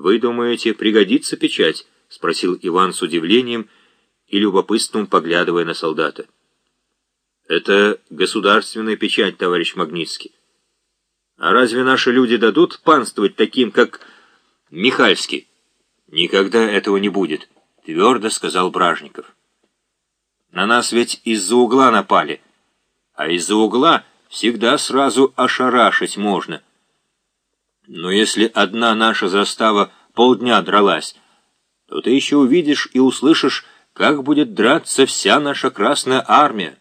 «Вы думаете, пригодится печать?» — спросил Иван с удивлением и любопытством, поглядывая на солдата. «Это государственная печать, товарищ Магнитский. А разве наши люди дадут панствовать таким, как Михальский?» «Никогда этого не будет», — твердо сказал Бражников. «На нас ведь из-за угла напали, а из-за угла всегда сразу ошарашить можно». Но если одна наша застава полдня дралась, то ты еще увидишь и услышишь, как будет драться вся наша Красная Армия.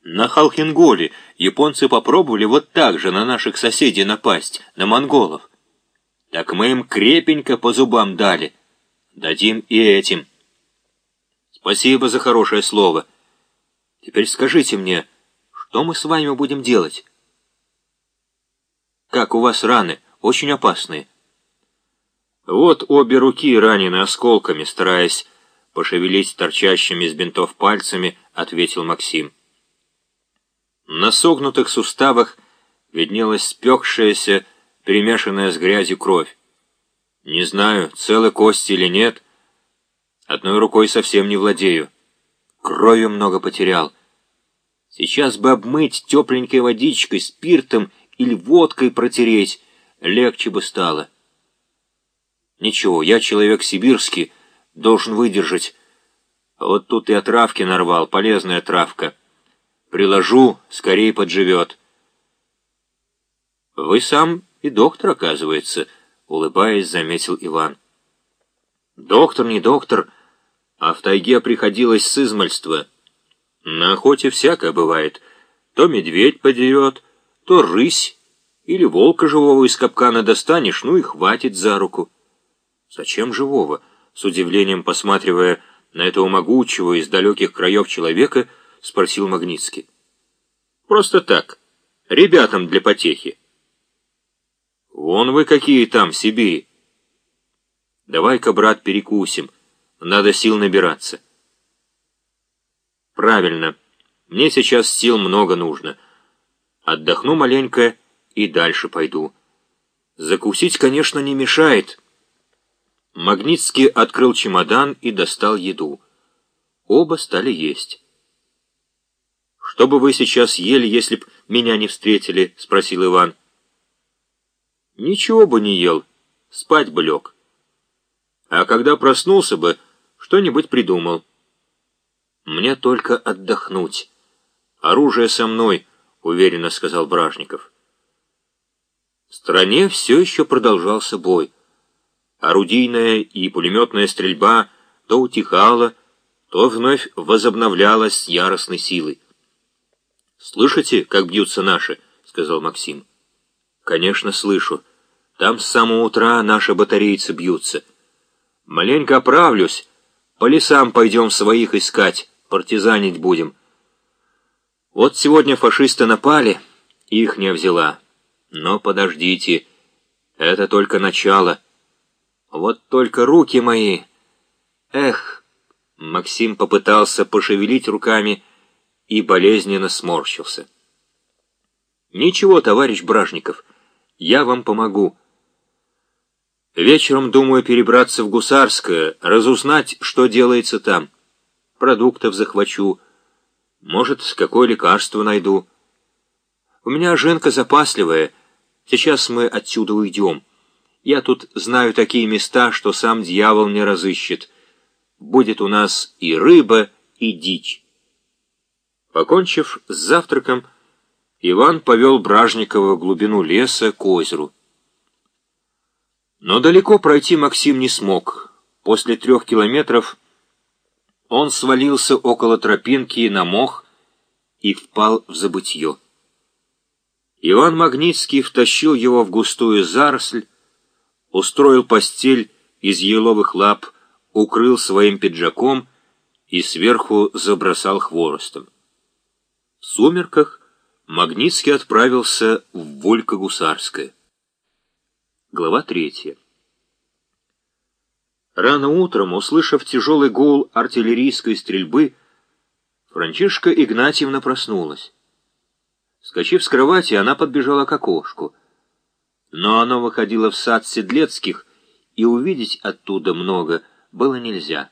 На Халхинголе японцы попробовали вот так же на наших соседей напасть, на монголов. Так мы им крепенько по зубам дали. Дадим и этим. Спасибо за хорошее слово. Теперь скажите мне, что мы с вами будем делать? Как у вас раны? Очень опасные. Вот обе руки ранены осколками, стараясь пошевелить торчащими из бинтов пальцами, ответил Максим. На согнутых суставах виднелась спекшаяся, перемешанная с грязью кровь. Не знаю, целы кости или нет. Одной рукой совсем не владею. Крови много потерял. Сейчас бы обмыть тепленькой водичкой, спиртом или водкой протереть, легче бы стало. Ничего, я человек сибирский, должен выдержать. Вот тут и отравки нарвал, полезная травка. Приложу, скорее подживет. Вы сам и доктор, оказывается, улыбаясь, заметил Иван. Доктор не доктор, а в тайге приходилось с измальства. На охоте всякое бывает. То медведь подерет, то рысь, или волка живого из капкана достанешь, ну и хватит за руку. Зачем живого? С удивлением посматривая на этого могучего из далеких краев человека, спросил Магнитский. Просто так, ребятам для потехи. Вон вы какие там, в Сибири. Давай-ка, брат, перекусим. Надо сил набираться. Правильно. Мне сейчас сил много нужно. Отдохну маленько и дальше пойду. Закусить, конечно, не мешает. Магнитский открыл чемодан и достал еду. Оба стали есть. «Что бы вы сейчас ели, если б меня не встретили?» — спросил Иван. «Ничего бы не ел, спать бы лег. А когда проснулся бы, что-нибудь придумал. Мне только отдохнуть. Оружие со мной», — уверенно сказал Бражников. В стране все еще продолжался бой. Орудийная и пулеметная стрельба то утихала, то вновь возобновлялась с яростной силой. «Слышите, как бьются наши?» — сказал Максим. «Конечно, слышу. Там с самого утра наши батарейцы бьются. Маленько оправлюсь, по лесам пойдем своих искать, партизанить будем. Вот сегодня фашисты напали, их не взяла». Но подождите, это только начало. Вот только руки мои... Эх, Максим попытался пошевелить руками и болезненно сморщился. Ничего, товарищ Бражников, я вам помогу. Вечером думаю перебраться в Гусарское, разузнать, что делается там. Продуктов захвачу, может, какое лекарство найду. У меня женка запасливая, сейчас мы отсюда уйдем. Я тут знаю такие места, что сам дьявол не разыщет. Будет у нас и рыба, и дичь. Покончив с завтраком, Иван повел Бражникова в глубину леса к озеру. Но далеко пройти Максим не смог. После трех километров он свалился около тропинки на мох и впал в забытье. Иван Магнитский втащил его в густую заросль, устроил постель из еловых лап, укрыл своим пиджаком и сверху забросал хворостом. В сумерках Магнитский отправился в Волько-Гусарское. Глава третья. Рано утром, услышав тяжелый гул артиллерийской стрельбы, Франчишка Игнатьевна проснулась. Скочив с кровати, она подбежала к окошку. Но оно выходило в сад Седлецких, и увидеть оттуда много было нельзя.